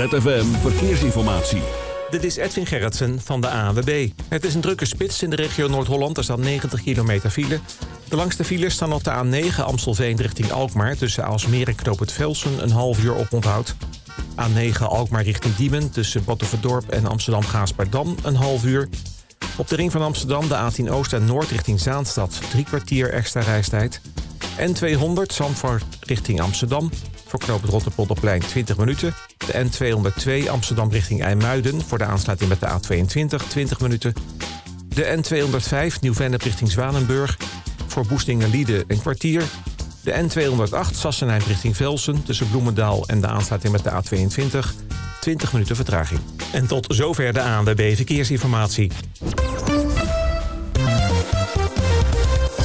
ZFM Verkeersinformatie. Dit is Edwin Gerritsen van de ANWB. Het is een drukke spits in de regio Noord-Holland. Er staat 90 kilometer file. De langste files staan op de A9 Amstelveen richting Alkmaar... tussen Aalsmeer en Knoop het Velsen een half uur op onthoud. A9 Alkmaar richting Diemen tussen Battenverdorp en Amsterdam-Gaasperdam een half uur. Op de ring van Amsterdam de A10 Oost en Noord richting Zaanstad... drie kwartier extra reistijd. N200 Zandvoort richting Amsterdam... Voor knoop het Rotterpolderplein 20 minuten. De N202 Amsterdam richting IJmuiden voor de aansluiting met de A22 20 minuten. De N205 Nieuw-Vennep richting Zwanenburg voor Boestingen-Lieden een kwartier. De N208 Sassenheim richting Velsen tussen Bloemendaal en de aansluiting met de A22 20 minuten vertraging. En tot zover de ANWB Verkeersinformatie.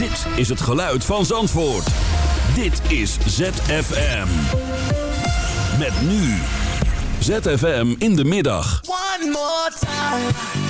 Dit is het geluid van Zandvoort. Dit is ZFM. Met nu. ZFM in de middag. One more time.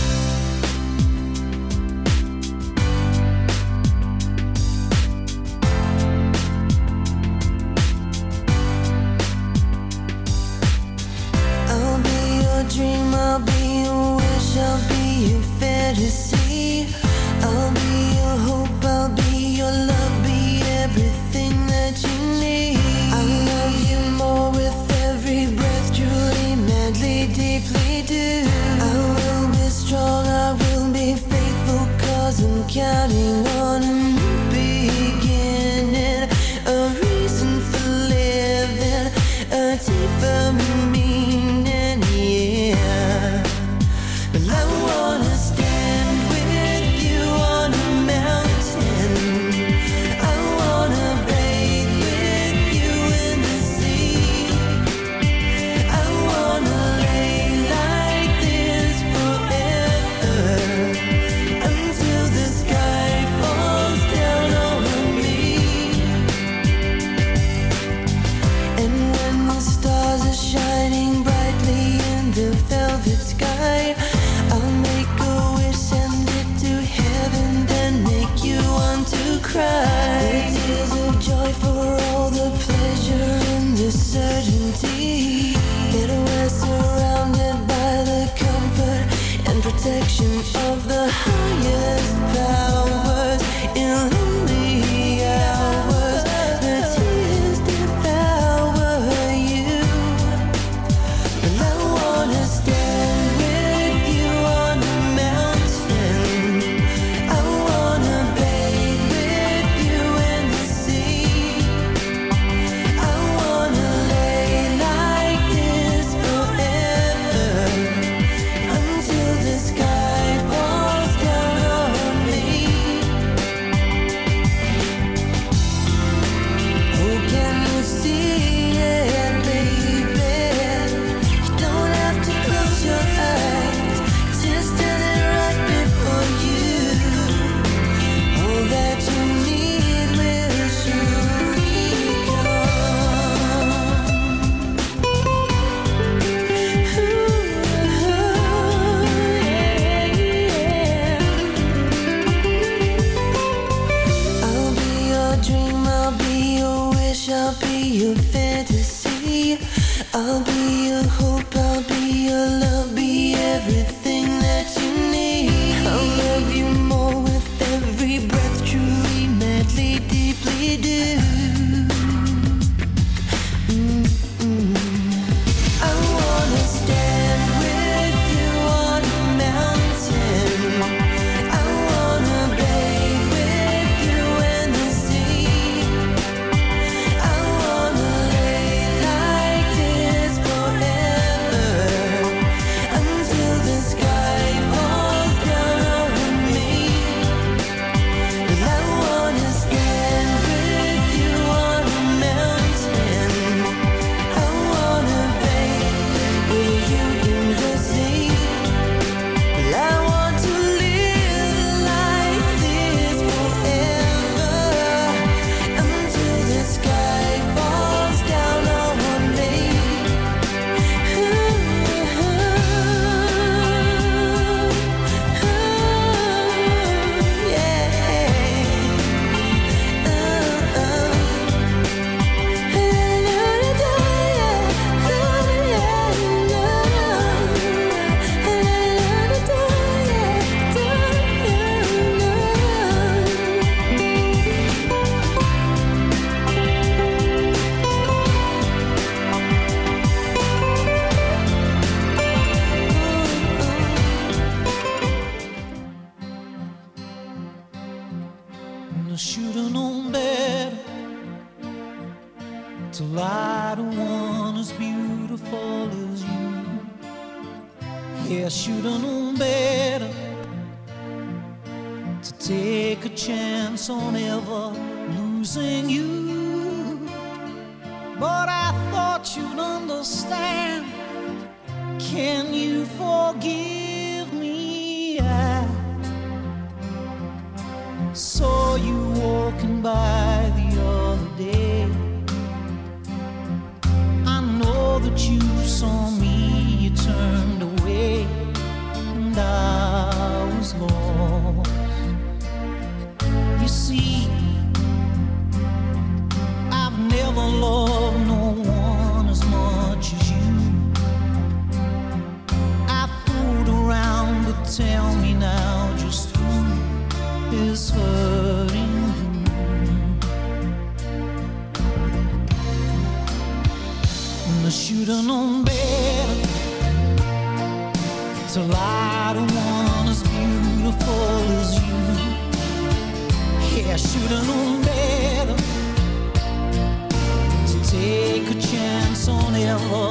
To take a chance on ever.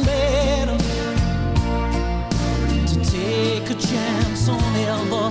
som nervoso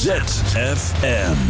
ZFM.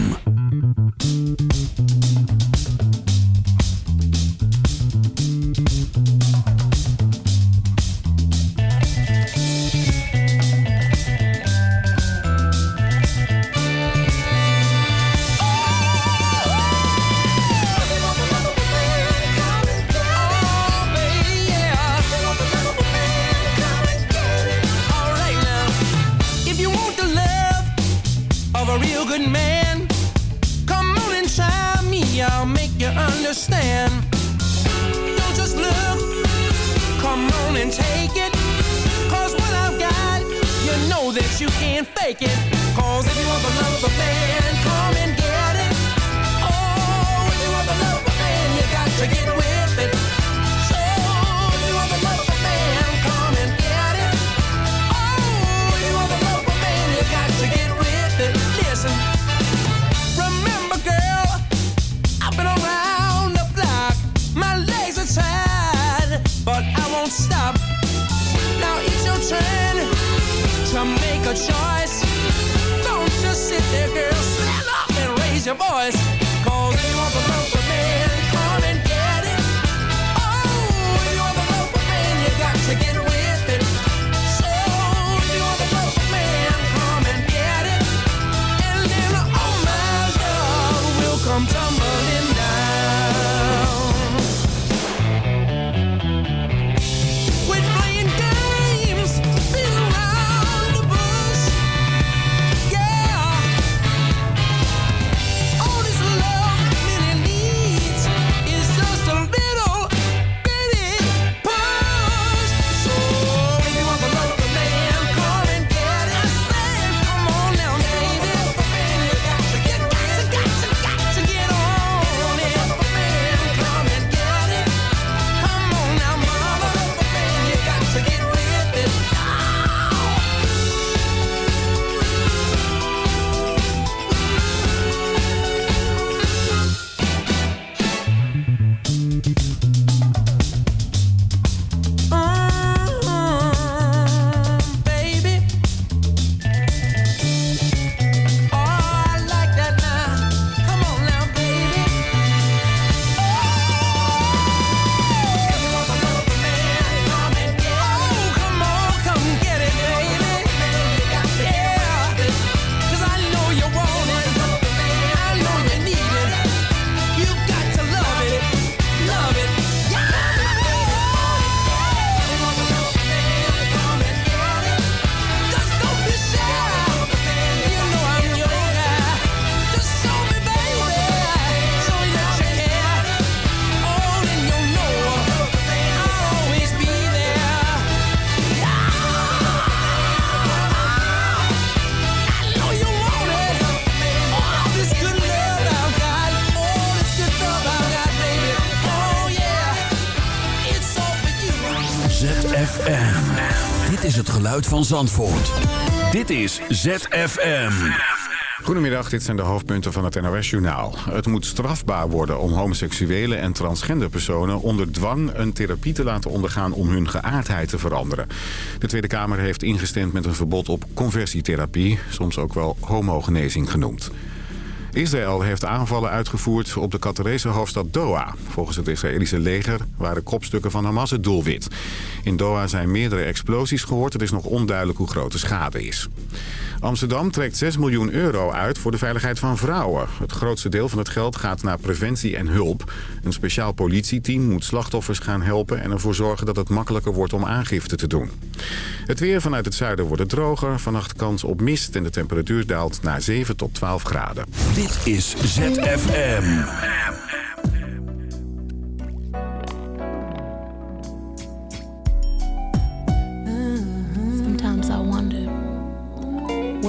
Is het geluid van Zandvoort. Dit is ZFM. Goedemiddag, dit zijn de hoofdpunten van het NOS-journaal. Het moet strafbaar worden om homoseksuele en transgender personen onder dwang een therapie te laten ondergaan om hun geaardheid te veranderen. De Tweede Kamer heeft ingestemd met een verbod op conversietherapie, soms ook wel homogenezing genoemd. Israël heeft aanvallen uitgevoerd op de Qatarese hoofdstad Doha. Volgens het Israëlische leger waren kopstukken van Hamas het doelwit. In Doha zijn meerdere explosies gehoord. Het is nog onduidelijk hoe groot de schade is. Amsterdam trekt 6 miljoen euro uit voor de veiligheid van vrouwen. Het grootste deel van het geld gaat naar preventie en hulp. Een speciaal politieteam moet slachtoffers gaan helpen... en ervoor zorgen dat het makkelijker wordt om aangifte te doen. Het weer vanuit het zuiden wordt droger. Vannacht kans op mist en de temperatuur daalt naar 7 tot 12 graden. Dit is ZFM.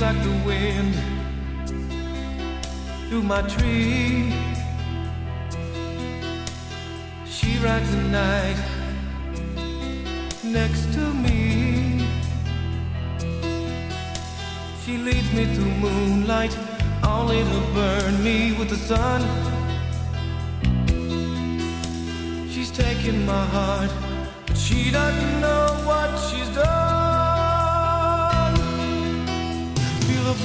like the wind through my tree. She rides the night next to me. She leads me through moonlight, only to burn me with the sun. She's taken my heart, but she doesn't know what she's done.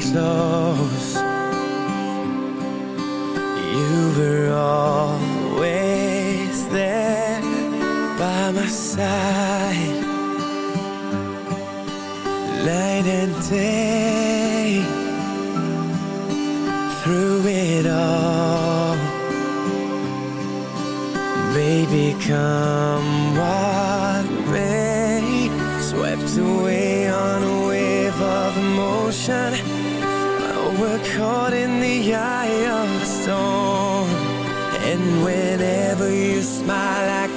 close. You were always there by my side, night and day, through it all. Baby, come.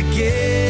Again.